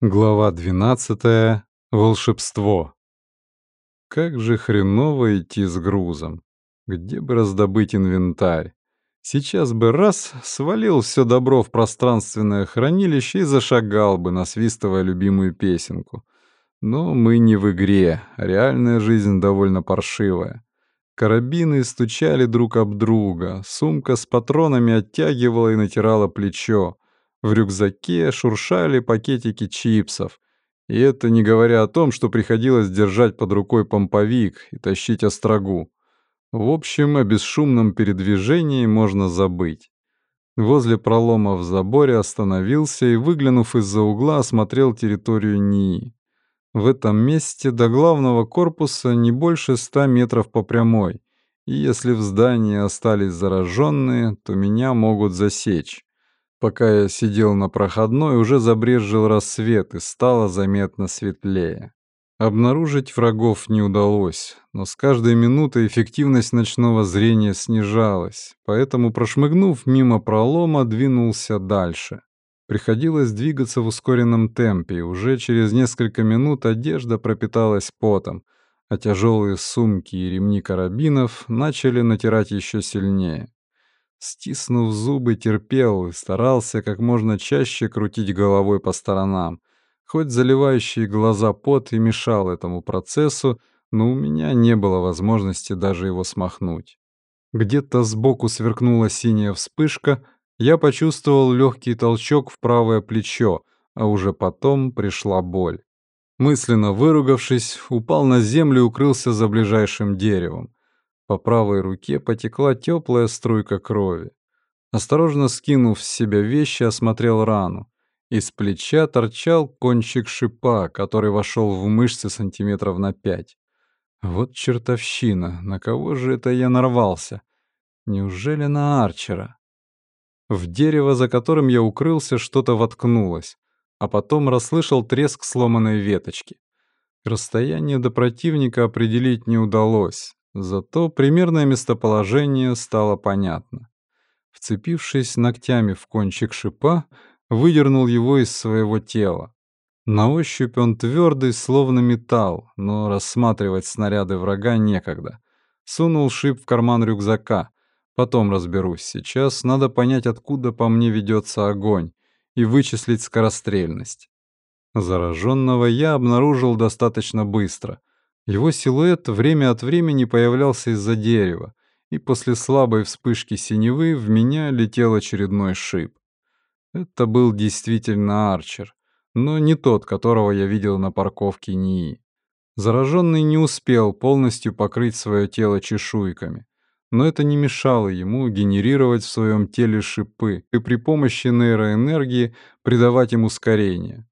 Глава 12. Волшебство. Как же хреново идти с грузом. Где бы раздобыть инвентарь? Сейчас бы раз свалил все добро в пространственное хранилище и зашагал бы, насвистывая любимую песенку. Но мы не в игре, реальная жизнь довольно паршивая. Карабины стучали друг об друга, сумка с патронами оттягивала и натирала плечо. В рюкзаке шуршали пакетики чипсов. И это не говоря о том, что приходилось держать под рукой помповик и тащить острогу. В общем, о бесшумном передвижении можно забыть. Возле пролома в заборе остановился и, выглянув из-за угла, осмотрел территорию НИИ. В этом месте до главного корпуса не больше ста метров по прямой, и если в здании остались зараженные, то меня могут засечь. Пока я сидел на проходной, уже забрезжил рассвет и стало заметно светлее. Обнаружить врагов не удалось, но с каждой минутой эффективность ночного зрения снижалась, поэтому, прошмыгнув мимо пролома, двинулся дальше. Приходилось двигаться в ускоренном темпе, и уже через несколько минут одежда пропиталась потом, а тяжелые сумки и ремни карабинов начали натирать еще сильнее. Стиснув зубы, терпел и старался как можно чаще крутить головой по сторонам. Хоть заливающий глаза пот и мешал этому процессу, но у меня не было возможности даже его смахнуть. Где-то сбоку сверкнула синяя вспышка, я почувствовал легкий толчок в правое плечо, а уже потом пришла боль. Мысленно выругавшись, упал на землю и укрылся за ближайшим деревом. По правой руке потекла теплая струйка крови. Осторожно скинув с себя вещи, осмотрел рану. Из плеча торчал кончик шипа, который вошел в мышцы сантиметров на пять. Вот чертовщина, на кого же это я нарвался? Неужели на Арчера? В дерево, за которым я укрылся, что-то воткнулось, а потом расслышал треск сломанной веточки. Расстояние до противника определить не удалось, Зато примерное местоположение стало понятно. Вцепившись ногтями в кончик шипа, выдернул его из своего тела. На ощупь он твердый, словно металл, но рассматривать снаряды врага некогда. Сунул шип в карман рюкзака. Потом разберусь. Сейчас надо понять, откуда по мне ведется огонь, и вычислить скорострельность. Зараженного я обнаружил достаточно быстро. Его силуэт время от времени появлялся из-за дерева, и после слабой вспышки синевы в меня летел очередной шип. Это был действительно Арчер, но не тот, которого я видел на парковке НИИ. Зараженный не успел полностью покрыть свое тело чешуйками, но это не мешало ему генерировать в своем теле шипы и при помощи нейроэнергии придавать им ускорение.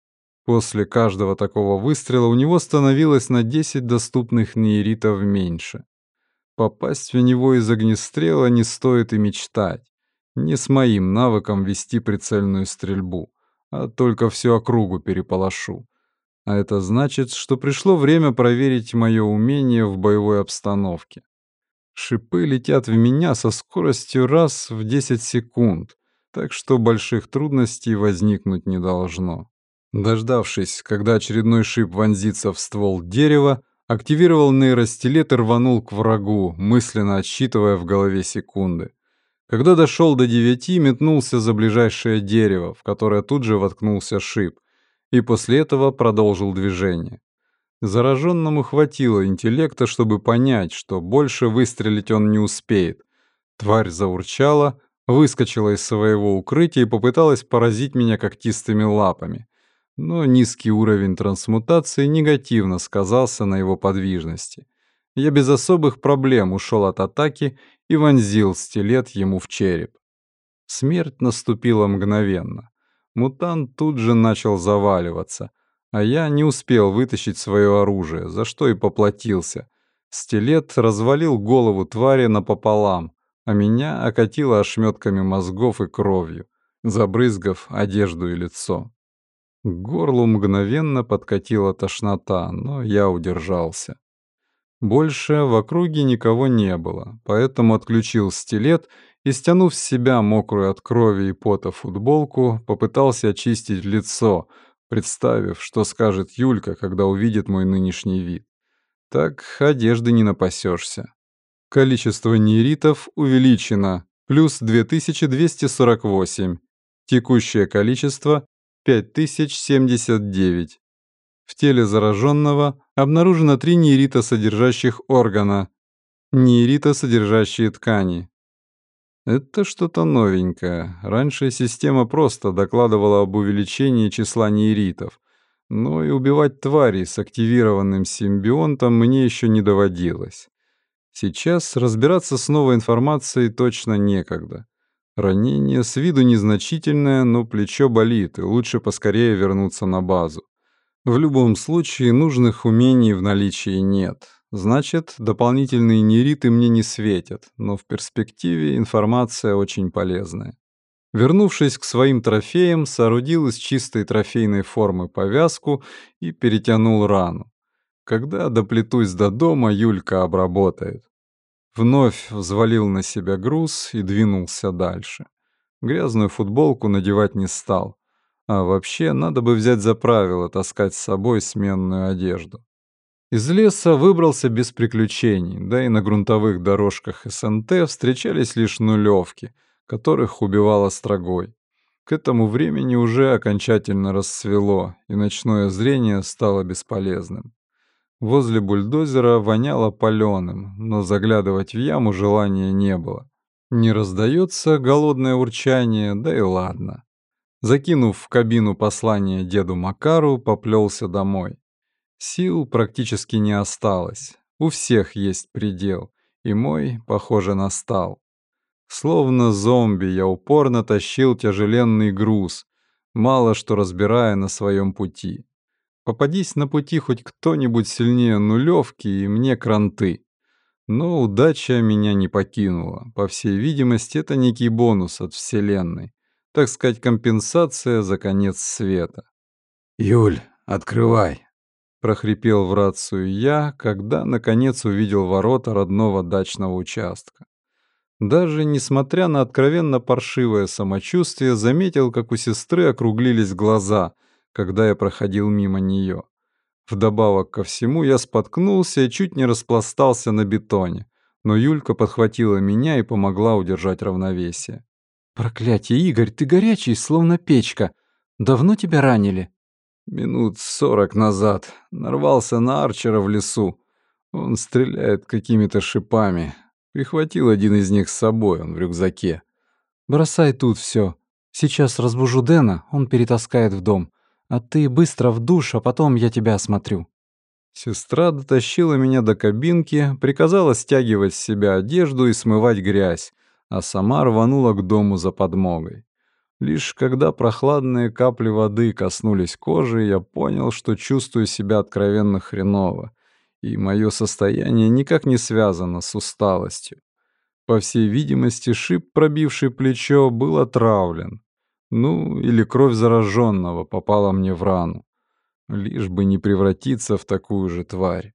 После каждого такого выстрела у него становилось на 10 доступных нейритов меньше. Попасть в него из огнестрела не стоит и мечтать. Не с моим навыком вести прицельную стрельбу, а только всю округу переполошу. А это значит, что пришло время проверить мое умение в боевой обстановке. Шипы летят в меня со скоростью раз в 10 секунд, так что больших трудностей возникнуть не должно. Дождавшись, когда очередной шип вонзится в ствол дерева, активировал нейростилет и рванул к врагу, мысленно отсчитывая в голове секунды. Когда дошел до девяти, метнулся за ближайшее дерево, в которое тут же воткнулся шип, и после этого продолжил движение. Зараженному хватило интеллекта, чтобы понять, что больше выстрелить он не успеет. Тварь заурчала, выскочила из своего укрытия и попыталась поразить меня когтистыми лапами но низкий уровень трансмутации негативно сказался на его подвижности. Я без особых проблем ушел от атаки и вонзил стилет ему в череп. Смерть наступила мгновенно. Мутант тут же начал заваливаться, а я не успел вытащить свое оружие, за что и поплатился. Стилет развалил голову твари напополам, а меня окатило ошметками мозгов и кровью, забрызгав одежду и лицо. К горлу мгновенно подкатила тошнота, но я удержался. Больше в округе никого не было, поэтому отключил стилет и, стянув с себя мокрую от крови и пота футболку, попытался очистить лицо, представив, что скажет Юлька, когда увидит мой нынешний вид. Так одежды не напасешься. Количество нейритов увеличено, плюс 2248. Текущее количество 5079. В теле зараженного обнаружено три нейрита, содержащих органа, нейрита, содержащие ткани. Это что-то новенькое. Раньше система просто докладывала об увеличении числа нейритов. Но и убивать тварей с активированным симбионтом мне еще не доводилось. Сейчас разбираться с новой информацией точно некогда. Ранение с виду незначительное, но плечо болит, и лучше поскорее вернуться на базу. В любом случае нужных умений в наличии нет. Значит, дополнительные нейриты мне не светят, но в перспективе информация очень полезная. Вернувшись к своим трофеям, соорудил из чистой трофейной формы повязку и перетянул рану. Когда доплетусь до дома, Юлька обработает. Вновь взвалил на себя груз и двинулся дальше. Грязную футболку надевать не стал. А вообще, надо бы взять за правило таскать с собой сменную одежду. Из леса выбрался без приключений, да и на грунтовых дорожках СНТ встречались лишь нулевки, которых убивало строгой. К этому времени уже окончательно рассвело, и ночное зрение стало бесполезным. Возле бульдозера воняло паленым, но заглядывать в яму желания не было. Не раздается голодное урчание, да и ладно. Закинув в кабину послание деду Макару, поплелся домой. Сил практически не осталось. У всех есть предел, и мой, похоже, настал. Словно зомби я упорно тащил тяжеленный груз, мало что разбирая на своем пути. Попадись на пути хоть кто-нибудь сильнее нулевки, и мне кранты. Но удача меня не покинула. По всей видимости, это некий бонус от Вселенной. Так сказать, компенсация за конец света. «Юль, открывай!» прохрипел в рацию я, когда наконец увидел ворота родного дачного участка. Даже несмотря на откровенно паршивое самочувствие, заметил, как у сестры округлились глаза, когда я проходил мимо нее. Вдобавок ко всему я споткнулся и чуть не распластался на бетоне, но Юлька подхватила меня и помогла удержать равновесие. «Проклятие, Игорь, ты горячий, словно печка. Давно тебя ранили?» Минут сорок назад нарвался на Арчера в лесу. Он стреляет какими-то шипами. Прихватил один из них с собой, он в рюкзаке. «Бросай тут все. Сейчас разбужу Дэна, он перетаскает в дом. А ты быстро в душ, а потом я тебя осмотрю». Сестра дотащила меня до кабинки, приказала стягивать с себя одежду и смывать грязь, а сама рванула к дому за подмогой. Лишь когда прохладные капли воды коснулись кожи, я понял, что чувствую себя откровенно хреново, и мое состояние никак не связано с усталостью. По всей видимости, шип, пробивший плечо, был отравлен. Ну, или кровь зараженного попала мне в рану. Лишь бы не превратиться в такую же тварь.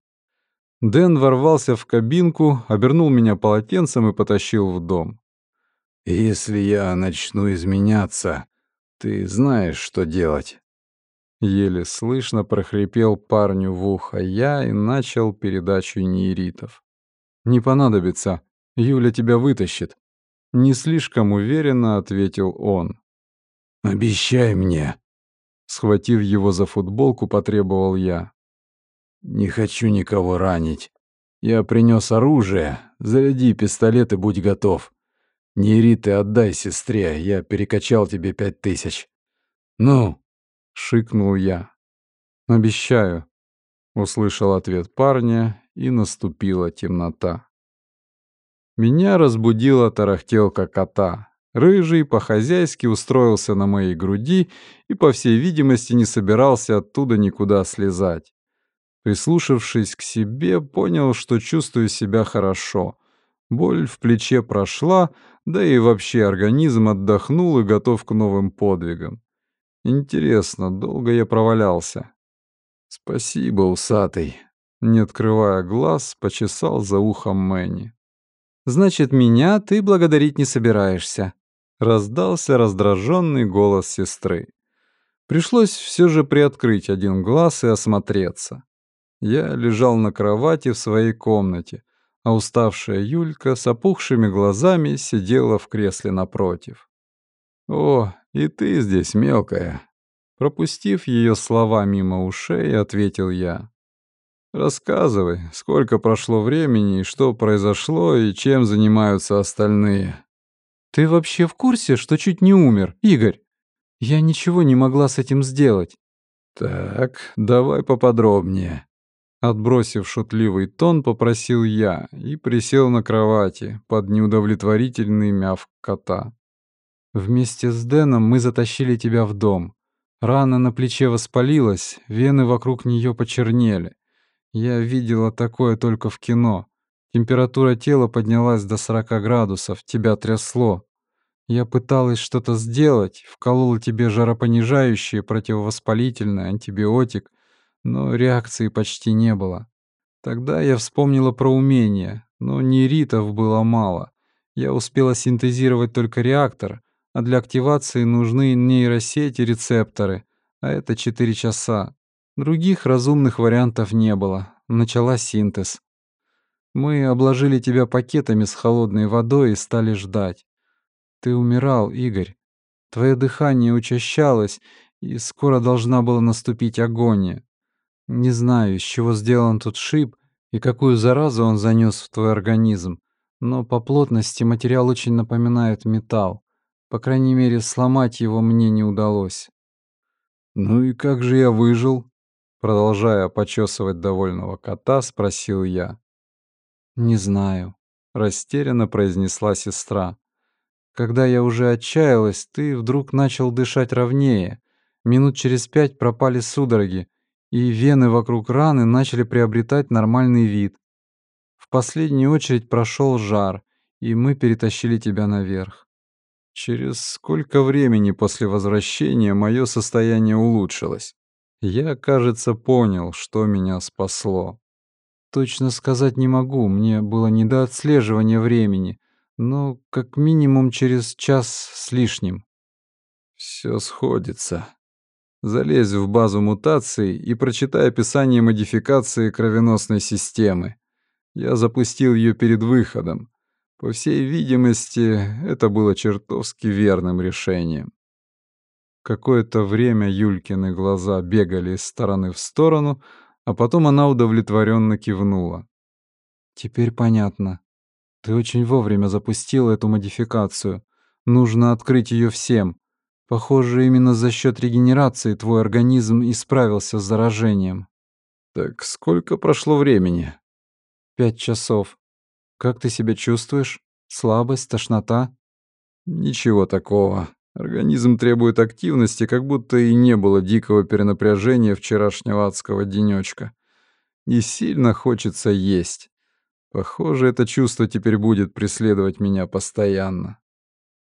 Дэн ворвался в кабинку, обернул меня полотенцем и потащил в дом. «Если я начну изменяться, ты знаешь, что делать». Еле слышно прохрипел парню в ухо я и начал передачу нейритов. «Не понадобится. Юля тебя вытащит». Не слишком уверенно ответил он. «Обещай мне!» Схватив его за футболку, потребовал я. «Не хочу никого ранить. Я принес оружие. Заряди пистолет и будь готов. Нейриты отдай сестре, я перекачал тебе пять тысяч. Ну!» — шикнул я. «Обещаю», — услышал ответ парня, и наступила темнота. Меня разбудила тарахтелка кота. Рыжий по-хозяйски устроился на моей груди и, по всей видимости, не собирался оттуда никуда слезать. Прислушавшись к себе, понял, что чувствую себя хорошо. Боль в плече прошла, да и вообще организм отдохнул и готов к новым подвигам. Интересно, долго я провалялся? Спасибо, усатый. Не открывая глаз, почесал за ухом Мэнни. «Значит, меня ты благодарить не собираешься?» Раздался раздраженный голос сестры. Пришлось все же приоткрыть один глаз и осмотреться. Я лежал на кровати в своей комнате, а уставшая Юлька с опухшими глазами сидела в кресле напротив. «О, и ты здесь, мелкая!» Пропустив ее слова мимо ушей, ответил я. «Рассказывай, сколько прошло времени, что произошло и чем занимаются остальные». «Ты вообще в курсе, что чуть не умер, Игорь? Я ничего не могла с этим сделать». «Так, давай поподробнее». Отбросив шутливый тон, попросил я и присел на кровати под неудовлетворительный мяв кота. «Вместе с Дэном мы затащили тебя в дом. Рана на плече воспалилась, вены вокруг нее почернели. Я видела такое только в кино. Температура тела поднялась до 40 градусов, тебя трясло. Я пыталась что-то сделать, вколола тебе жаропонижающее, противовоспалительное, антибиотик, но реакции почти не было. Тогда я вспомнила про умение, но нейритов было мало. Я успела синтезировать только реактор, а для активации нужны нейросети, рецепторы, а это 4 часа. Других разумных вариантов не было. Начала синтез. Мы обложили тебя пакетами с холодной водой и стали ждать. Ты умирал, Игорь. Твое дыхание учащалось, и скоро должна была наступить агония. Не знаю, из чего сделан тот шип и какую заразу он занес в твой организм, но по плотности материал очень напоминает металл. По крайней мере, сломать его мне не удалось. «Ну и как же я выжил?» Продолжая почесывать довольного кота, спросил я. «Не знаю», — растерянно произнесла сестра. «Когда я уже отчаялась, ты вдруг начал дышать ровнее. Минут через пять пропали судороги, и вены вокруг раны начали приобретать нормальный вид. В последнюю очередь прошел жар, и мы перетащили тебя наверх. Через сколько времени после возвращения мое состояние улучшилось? Я, кажется, понял, что меня спасло. Точно сказать не могу, мне было не до отслеживания времени, но как минимум через час с лишним. Все сходится. Залезь в базу мутаций и прочитай описание модификации кровеносной системы. Я запустил ее перед выходом. По всей видимости, это было чертовски верным решением. Какое-то время Юлькины глаза бегали из стороны в сторону, а потом она удовлетворенно кивнула. «Теперь понятно. Ты очень вовремя запустил эту модификацию. Нужно открыть ее всем. Похоже, именно за счет регенерации твой организм исправился с заражением». «Так сколько прошло времени?» «Пять часов. Как ты себя чувствуешь? Слабость, тошнота?» «Ничего такого. Организм требует активности, как будто и не было дикого перенапряжения вчерашнего адского денёчка. Не сильно хочется есть. Похоже, это чувство теперь будет преследовать меня постоянно.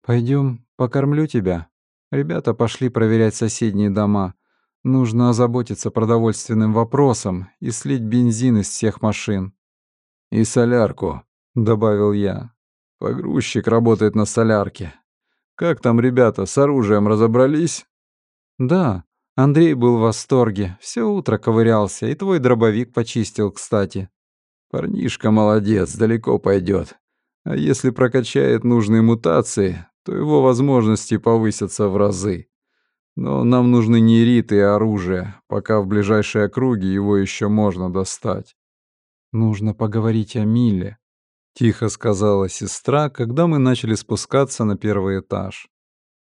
Пойдем, покормлю тебя. Ребята пошли проверять соседние дома. Нужно озаботиться продовольственным вопросом и слить бензин из всех машин. И солярку, добавил я. Погрузчик работает на солярке. Как там ребята, с оружием разобрались? Да, Андрей был в восторге. Все утро ковырялся, и твой дробовик почистил, кстати. Парнишка молодец, далеко пойдет. А если прокачает нужные мутации, то его возможности повысятся в разы. Но нам нужны нейриты и оружие, пока в ближайшей округе его еще можно достать. Нужно поговорить о Миле. Тихо сказала сестра, когда мы начали спускаться на первый этаж.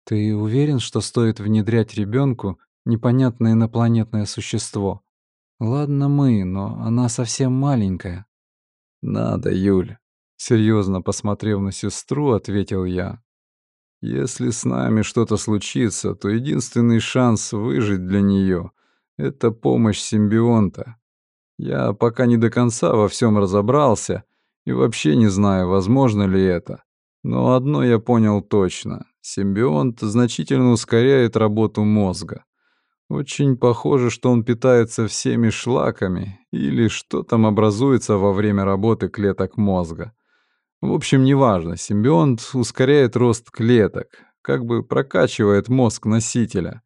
Ты уверен, что стоит внедрять ребенку непонятное инопланетное существо? Ладно мы, но она совсем маленькая. Надо, Юль. Серьезно посмотрев на сестру, ответил я. Если с нами что-то случится, то единственный шанс выжить для нее — это помощь симбионта. Я пока не до конца во всем разобрался — и вообще не знаю, возможно ли это. Но одно я понял точно. Симбионт значительно ускоряет работу мозга. Очень похоже, что он питается всеми шлаками или что там образуется во время работы клеток мозга. В общем, неважно, симбионт ускоряет рост клеток, как бы прокачивает мозг носителя.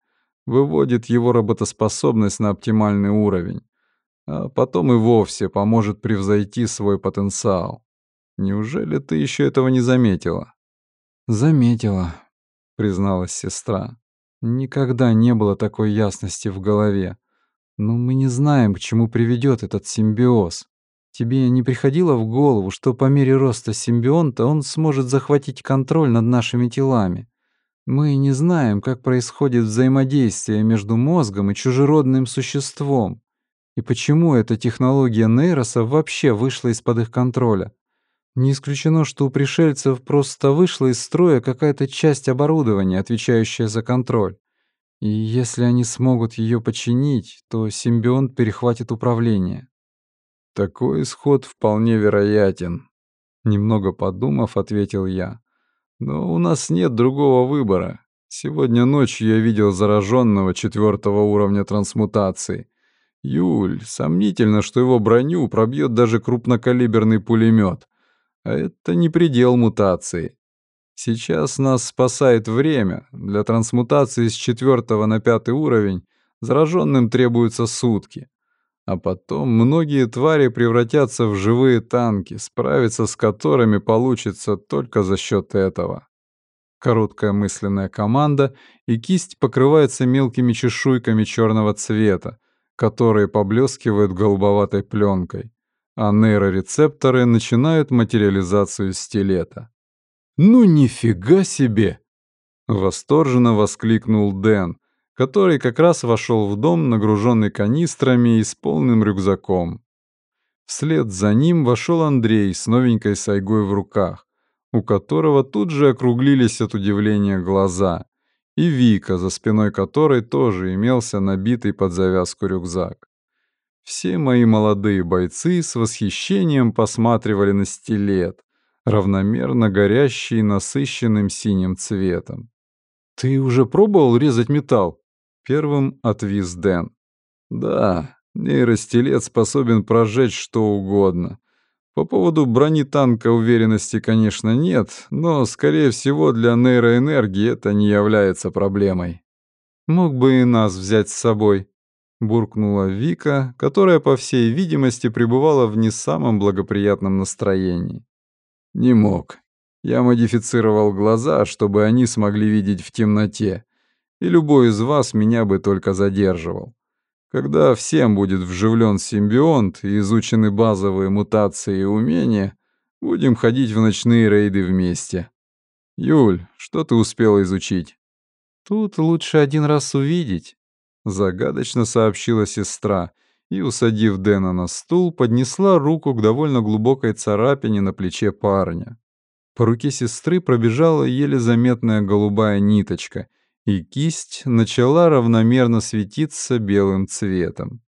выводит его работоспособность на оптимальный уровень, а потом и вовсе поможет превзойти свой потенциал. Неужели ты еще этого не заметила? Заметила, призналась сестра. Никогда не было такой ясности в голове. Но мы не знаем, к чему приведет этот симбиоз. Тебе не приходило в голову, что по мере роста симбионта он сможет захватить контроль над нашими телами? Мы не знаем, как происходит взаимодействие между мозгом и чужеродным существом, и почему эта технология нейроса вообще вышла из-под их контроля. Не исключено, что у пришельцев просто вышла из строя какая-то часть оборудования, отвечающая за контроль. И если они смогут ее починить, то симбионт перехватит управление. Такой исход вполне вероятен. Немного подумав, ответил я. Но у нас нет другого выбора. Сегодня ночью я видел зараженного четвертого уровня трансмутации. Юль, сомнительно, что его броню пробьет даже крупнокалиберный пулемет. А это не предел мутации. Сейчас нас спасает время. Для трансмутации с четвертого на пятый уровень зараженным требуются сутки. А потом многие твари превратятся в живые танки, справиться с которыми получится только за счет этого. Короткая мысленная команда, и кисть покрывается мелкими чешуйками черного цвета, которые поблескивают голубоватой пленкой а нейрорецепторы начинают материализацию стилета. «Ну нифига себе!» — восторженно воскликнул Дэн, который как раз вошел в дом, нагруженный канистрами и с полным рюкзаком. Вслед за ним вошел Андрей с новенькой сайгой в руках, у которого тут же округлились от удивления глаза, и Вика, за спиной которой тоже имелся набитый под завязку рюкзак. Все мои молодые бойцы с восхищением посматривали на стилет, равномерно горящий насыщенным синим цветом. «Ты уже пробовал резать металл?» — первым отвис Дэн. «Да, нейростилет способен прожечь что угодно. По поводу брони танка уверенности, конечно, нет, но, скорее всего, для нейроэнергии это не является проблемой. Мог бы и нас взять с собой», буркнула Вика, которая, по всей видимости, пребывала в не самом благоприятном настроении. Не мог. Я модифицировал глаза, чтобы они смогли видеть в темноте, и любой из вас меня бы только задерживал. Когда всем будет вживлен симбионт и изучены базовые мутации и умения, будем ходить в ночные рейды вместе. Юль, что ты успела изучить? Тут лучше один раз увидеть, Загадочно сообщила сестра и, усадив Дэна на стул, поднесла руку к довольно глубокой царапине на плече парня. По руке сестры пробежала еле заметная голубая ниточка, и кисть начала равномерно светиться белым цветом.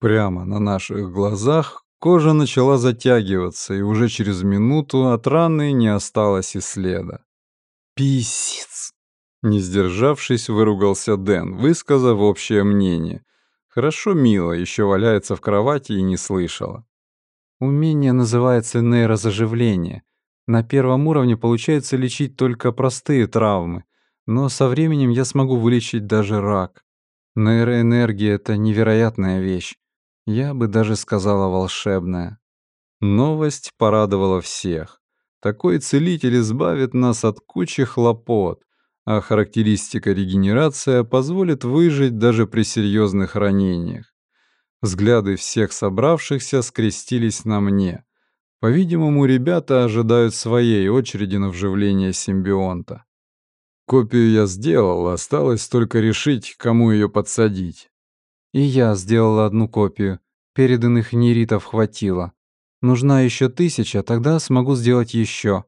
Прямо на наших глазах кожа начала затягиваться, и уже через минуту от раны не осталось и следа. «Писец!» Не сдержавшись, выругался Дэн, высказав общее мнение. Хорошо Мила еще валяется в кровати и не слышала. Умение называется нейрозаживление. На первом уровне получается лечить только простые травмы, но со временем я смогу вылечить даже рак. Нейроэнергия — это невероятная вещь. Я бы даже сказала волшебная. Новость порадовала всех. Такой целитель избавит нас от кучи хлопот, а характеристика регенерация позволит выжить даже при серьезных ранениях. Взгляды всех собравшихся скрестились на мне. По-видимому, ребята ожидают своей очереди на вживление симбионта. Копию я сделал, осталось только решить, кому ее подсадить. И я сделала одну копию. Переданных неритов хватило. Нужна еще тысяча, тогда смогу сделать еще.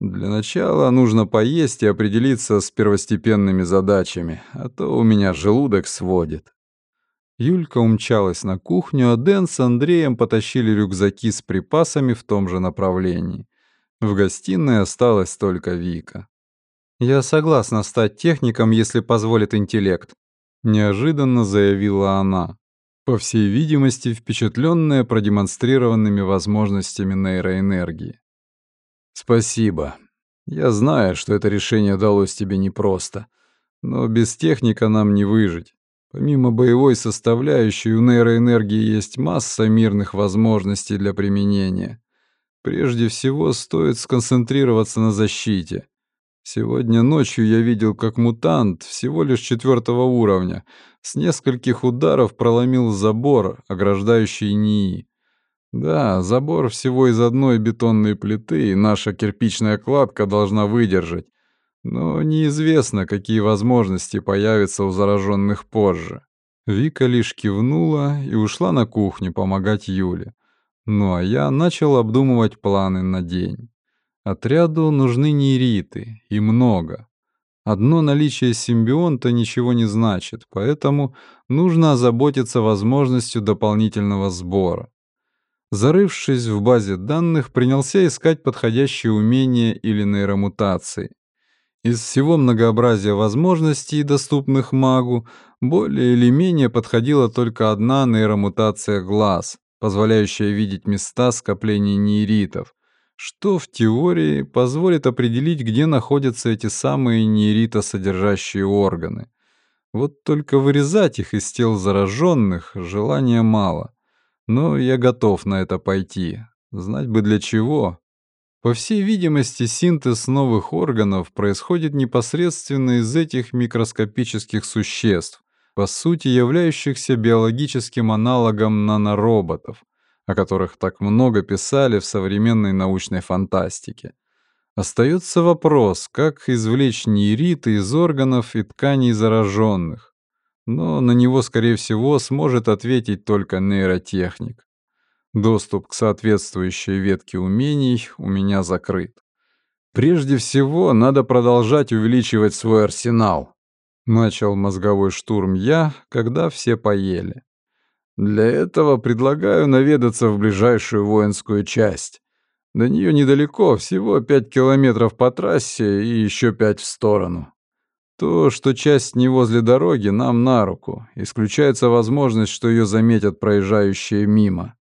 Для начала нужно поесть и определиться с первостепенными задачами, а то у меня желудок сводит. Юлька умчалась на кухню, а Дэн с Андреем потащили рюкзаки с припасами в том же направлении. В гостиной осталась только Вика. «Я согласна стать техником, если позволит интеллект», — неожиданно заявила она, по всей видимости, впечатленная продемонстрированными возможностями нейроэнергии. «Спасибо. Я знаю, что это решение далось тебе непросто. Но без техника нам не выжить. Помимо боевой составляющей, у нейроэнергии есть масса мирных возможностей для применения. Прежде всего, стоит сконцентрироваться на защите. Сегодня ночью я видел, как мутант всего лишь четвертого уровня с нескольких ударов проломил забор, ограждающий НИИ. Да, забор всего из одной бетонной плиты, и наша кирпичная кладка должна выдержать. Но неизвестно, какие возможности появятся у зараженных позже. Вика лишь кивнула и ушла на кухню помогать Юле. Ну а я начал обдумывать планы на день. Отряду нужны нейриты, и много. Одно наличие симбионта ничего не значит, поэтому нужно озаботиться возможностью дополнительного сбора. Зарывшись в базе данных, принялся искать подходящие умения или нейромутации. Из всего многообразия возможностей, доступных магу, более или менее подходила только одна нейромутация глаз, позволяющая видеть места скопления нейритов, что в теории позволит определить, где находятся эти самые нейритосодержащие органы. Вот только вырезать их из тел зараженных желания мало. Но я готов на это пойти. Знать бы для чего. По всей видимости, синтез новых органов происходит непосредственно из этих микроскопических существ, по сути являющихся биологическим аналогом нанороботов, о которых так много писали в современной научной фантастике. Остается вопрос, как извлечь нейриты из органов и тканей зараженных. Но на него, скорее всего, сможет ответить только нейротехник. Доступ к соответствующей ветке умений у меня закрыт. Прежде всего, надо продолжать увеличивать свой арсенал, Начал мозговой штурм я, когда все поели. Для этого предлагаю наведаться в ближайшую воинскую часть. До нее недалеко, всего пять километров по трассе и еще пять в сторону. То, что часть не возле дороги, нам на руку. Исключается возможность, что ее заметят проезжающие мимо.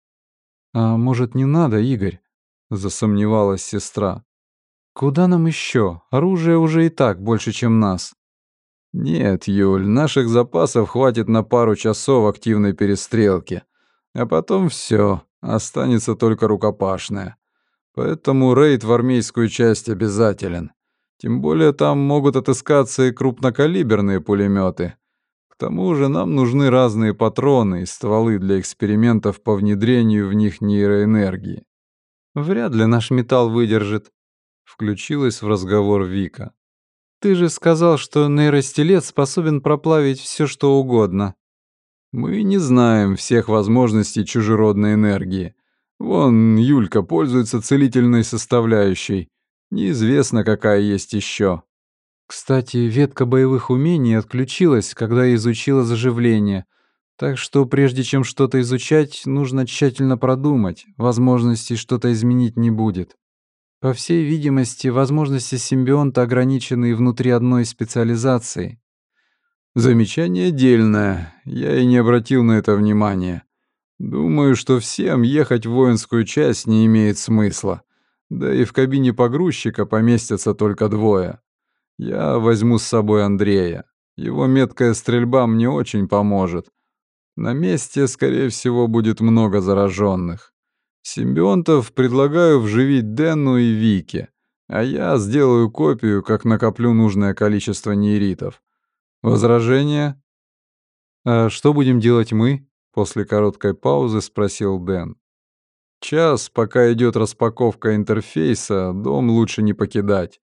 «А может, не надо, Игорь?» — засомневалась сестра. «Куда нам еще? Оружия уже и так больше, чем нас». «Нет, Юль, наших запасов хватит на пару часов активной перестрелки. А потом все, останется только рукопашная. Поэтому рейд в армейскую часть обязателен. Тем более там могут отыскаться и крупнокалиберные пулеметы. К тому же нам нужны разные патроны и стволы для экспериментов по внедрению в них нейроэнергии. Вряд ли наш металл выдержит. Включилась в разговор Вика. Ты же сказал, что нейростилет способен проплавить все, что угодно. Мы не знаем всех возможностей чужеродной энергии. Вон Юлька пользуется целительной составляющей. Неизвестно, какая есть еще. Кстати, ветка боевых умений отключилась, когда изучила заживление. Так что прежде чем что-то изучать, нужно тщательно продумать. Возможности что-то изменить не будет. По всей видимости, возможности симбионта ограничены внутри одной специализации. Замечание дельное. Я и не обратил на это внимания. Думаю, что всем ехать в воинскую часть не имеет смысла. Да и в кабине погрузчика поместятся только двое. Я возьму с собой Андрея. Его меткая стрельба мне очень поможет. На месте, скорее всего, будет много зараженных. Симбионтов предлагаю вживить Дэну и Вике, а я сделаю копию, как накоплю нужное количество нейритов. Возражения? «А что будем делать мы?» — после короткой паузы спросил Дэн. «Час, пока идет распаковка интерфейса, дом лучше не покидать.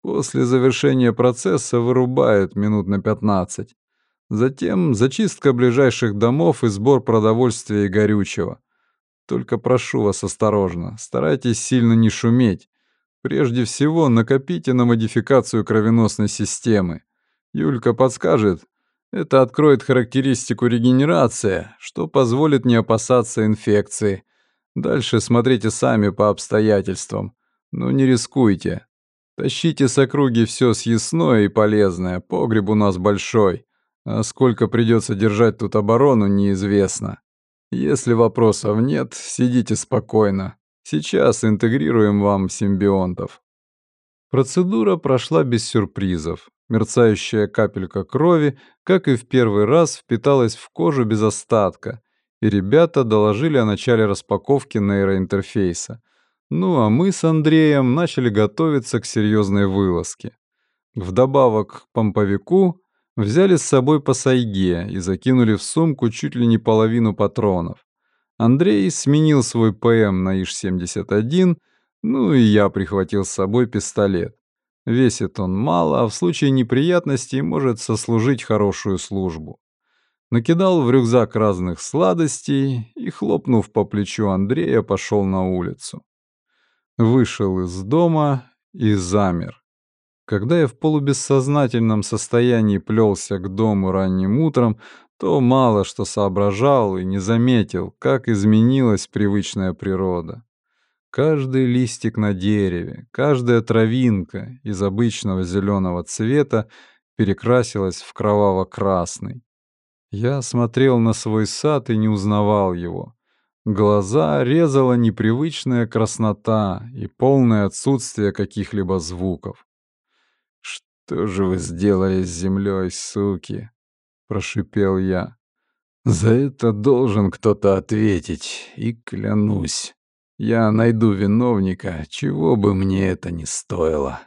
После завершения процесса вырубают минут на 15. Затем зачистка ближайших домов и сбор продовольствия и горючего. Только прошу вас осторожно, старайтесь сильно не шуметь. Прежде всего, накопите на модификацию кровеносной системы. Юлька подскажет. Это откроет характеристику регенерация, что позволит не опасаться инфекции. Дальше смотрите сами по обстоятельствам. Но не рискуйте. Тащите с округи все съестное и полезное, погреб у нас большой. А сколько придется держать тут оборону, неизвестно. Если вопросов нет, сидите спокойно. Сейчас интегрируем вам симбионтов. Процедура прошла без сюрпризов. Мерцающая капелька крови, как и в первый раз, впиталась в кожу без остатка, и ребята доложили о начале распаковки нейроинтерфейса. Ну а мы с Андреем начали готовиться к серьезной вылазке. Вдобавок к помповику взяли с собой по сайге и закинули в сумку чуть ли не половину патронов. Андрей сменил свой ПМ на ИШ-71, ну и я прихватил с собой пистолет. Весит он мало, а в случае неприятностей может сослужить хорошую службу. Накидал в рюкзак разных сладостей и, хлопнув по плечу Андрея, пошел на улицу. Вышел из дома и замер. Когда я в полубессознательном состоянии плелся к дому ранним утром, то мало что соображал и не заметил, как изменилась привычная природа. Каждый листик на дереве, каждая травинка из обычного зеленого цвета перекрасилась в кроваво-красный. Я смотрел на свой сад и не узнавал его. Глаза резала непривычная краснота и полное отсутствие каких-либо звуков. «Что же вы сделали с землей, суки?» — прошипел я. «За это должен кто-то ответить, и клянусь, я найду виновника, чего бы мне это ни стоило».